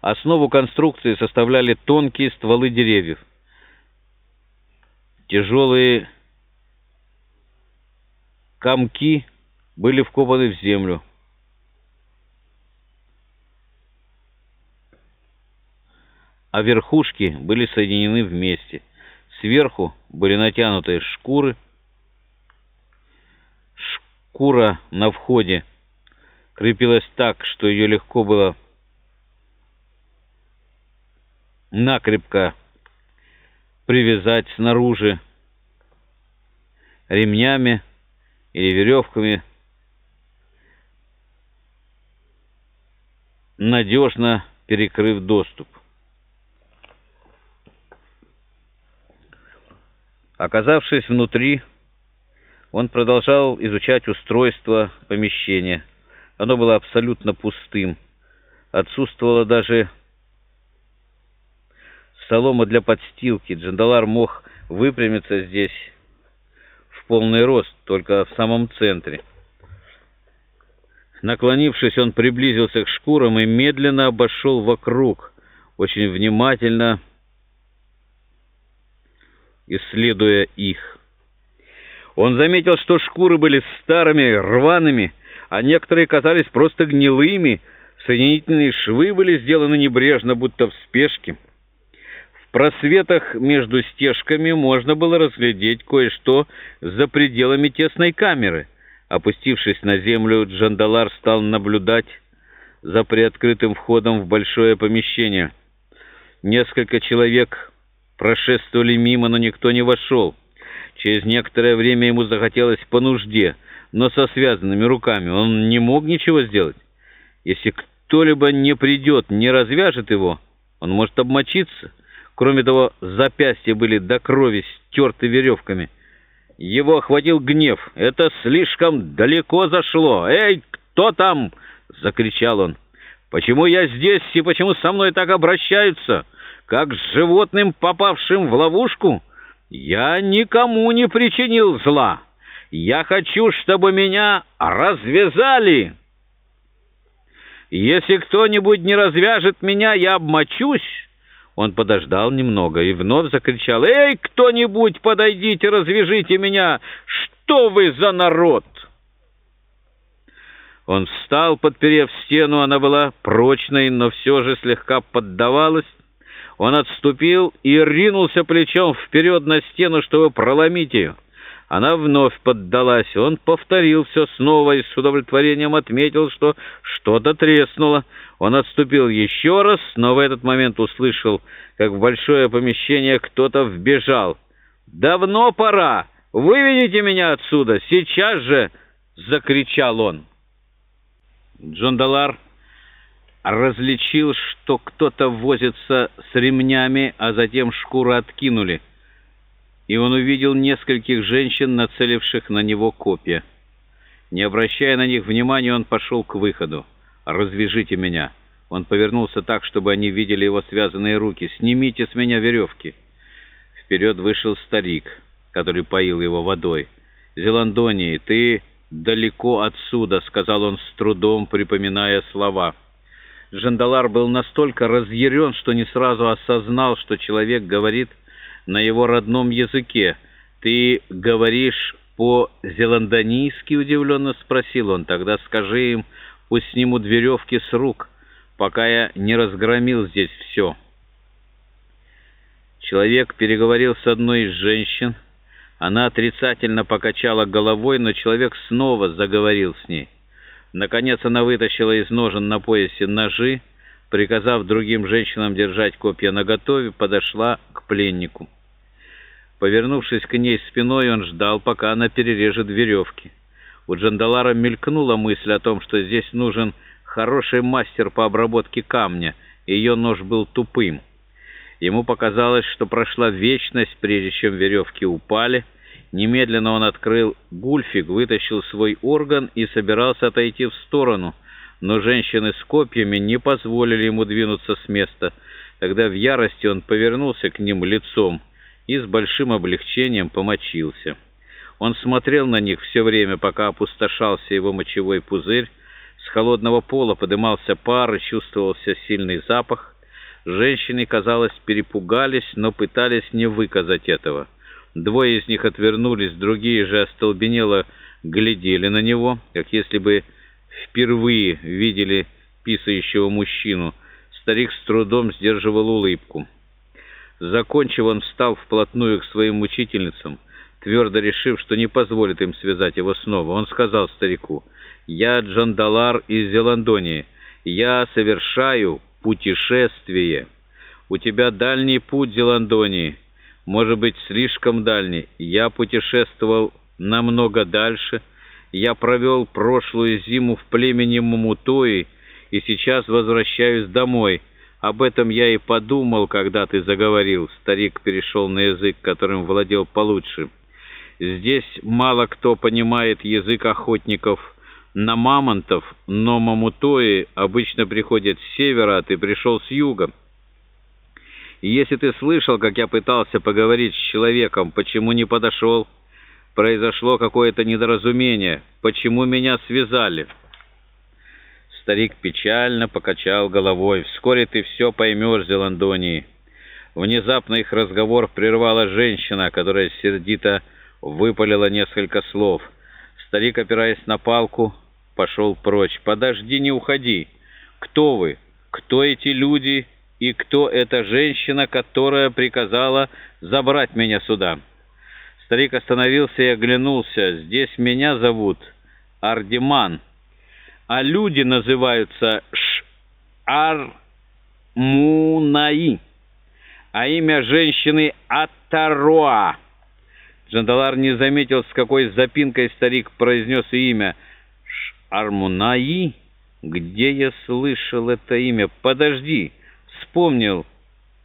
Основу конструкции составляли тонкие стволы деревьев. Тяжелые комки были вкопаны в землю. а верхушки были соединены вместе. Сверху были натянуты шкуры. Шкура на входе крепилась так, что ее легко было накрепко привязать снаружи ремнями или веревками, надежно перекрыв доступ. Оказавшись внутри, он продолжал изучать устройство помещения. Оно было абсолютно пустым. Отсутствовала даже солома для подстилки. Джандалар мог выпрямиться здесь в полный рост, только в самом центре. Наклонившись, он приблизился к шкурам и медленно обошел вокруг, очень внимательно исследуя их. Он заметил, что шкуры были старыми, рваными, а некоторые казались просто гнилыми, соединительные швы были сделаны небрежно, будто в спешке. Просветах между стежками можно было разглядеть кое-что за пределами тесной камеры. Опустившись на землю, Джандалар стал наблюдать за приоткрытым входом в большое помещение. Несколько человек прошествовали мимо, но никто не вошел. Через некоторое время ему захотелось по нужде, но со связанными руками он не мог ничего сделать. Если кто-либо не придет, не развяжет его, он может обмочиться. Кроме того, запястья были до крови стерты веревками. Его охватил гнев. «Это слишком далеко зашло! Эй, кто там?» — закричал он. «Почему я здесь и почему со мной так обращаются?» как с животным, попавшим в ловушку? Я никому не причинил зла. Я хочу, чтобы меня развязали. Если кто-нибудь не развяжет меня, я обмочусь». Он подождал немного и вновь закричал, «Эй, кто-нибудь, подойдите, развяжите меня! Что вы за народ?» Он встал, подперев стену, она была прочной, но все же слегка поддавалась. Он отступил и ринулся плечом вперед на стену, чтобы проломить ее. Она вновь поддалась. Он повторил все снова и с удовлетворением отметил, что что-то треснуло. Он отступил еще раз, но в этот момент услышал, как в большое помещение кто-то вбежал. «Давно пора! Выведите меня отсюда! Сейчас же!» — закричал он. Джон Далар различил, что кто-то возится с ремнями, а затем шкуру откинули, и он увидел нескольких женщин, нацеливших на него копья. Не обращая на них внимания, он пошел к выходу. «Развяжите меня!» Он повернулся так, чтобы они видели его связанные руки. «Снимите с меня веревки!» Вперед вышел старик, который поил его водой. «Зеландонии, ты далеко отсюда», — сказал он с трудом, припоминая слова. Жандалар был настолько разъярен, что не сразу осознал, что человек говорит на его родном языке. «Ты говоришь по-зеландонийски?» — удивленно спросил он. «Тогда скажи им, пусть снимут веревки с рук, пока я не разгромил здесь все». Человек переговорил с одной из женщин. Она отрицательно покачала головой, но человек снова заговорил с ней. Наконец она вытащила из ножен на поясе ножи, приказав другим женщинам держать копья наготове, подошла к пленнику. Повернувшись к ней спиной, он ждал, пока она перережет веревки. У Джандалара мелькнула мысль о том, что здесь нужен хороший мастер по обработке камня, и ее нож был тупым. Ему показалось, что прошла вечность, прежде чем веревки упали, Немедленно он открыл гульфик, вытащил свой орган и собирался отойти в сторону, но женщины с копьями не позволили ему двинуться с места. Тогда в ярости он повернулся к ним лицом и с большим облегчением помочился. Он смотрел на них все время, пока опустошался его мочевой пузырь. С холодного пола подымался пар и чувствовался сильный запах. Женщины, казалось, перепугались, но пытались не выказать этого. Двое из них отвернулись, другие же остолбенело глядели на него, как если бы впервые видели писающего мужчину. Старик с трудом сдерживал улыбку. Закончив, он встал вплотную к своим мучительницам, твердо решив, что не позволит им связать его снова. Он сказал старику, «Я Джандалар из Зеландонии. Я совершаю путешествие. У тебя дальний путь Зеландонии, может быть, слишком дальний. Я путешествовал намного дальше. Я провел прошлую зиму в племени Мумутои и сейчас возвращаюсь домой. Об этом я и подумал, когда ты заговорил. Старик перешел на язык, которым владел получше. Здесь мало кто понимает язык охотников на мамонтов, но мамутои обычно приходят с севера, а ты пришел с юга. Если ты слышал, как я пытался поговорить с человеком, почему не подошел? Произошло какое-то недоразумение. Почему меня связали?» Старик печально покачал головой. «Вскоре ты все поймешь, Зеландонии». Внезапно их разговор прервала женщина, которая сердито выпалила несколько слов. Старик, опираясь на палку, пошел прочь. «Подожди, не уходи! Кто вы? Кто эти люди и кто эта женщина, которая приказала забрать меня сюда?» Старик остановился и оглянулся. «Здесь меня зовут Ардиман» а люди называются Ш-Ар-Мунаи, а имя женщины Атароа. Джандалар не заметил, с какой запинкой старик произнес имя. Ш-Армунаи? Где я слышал это имя? Подожди, вспомнил.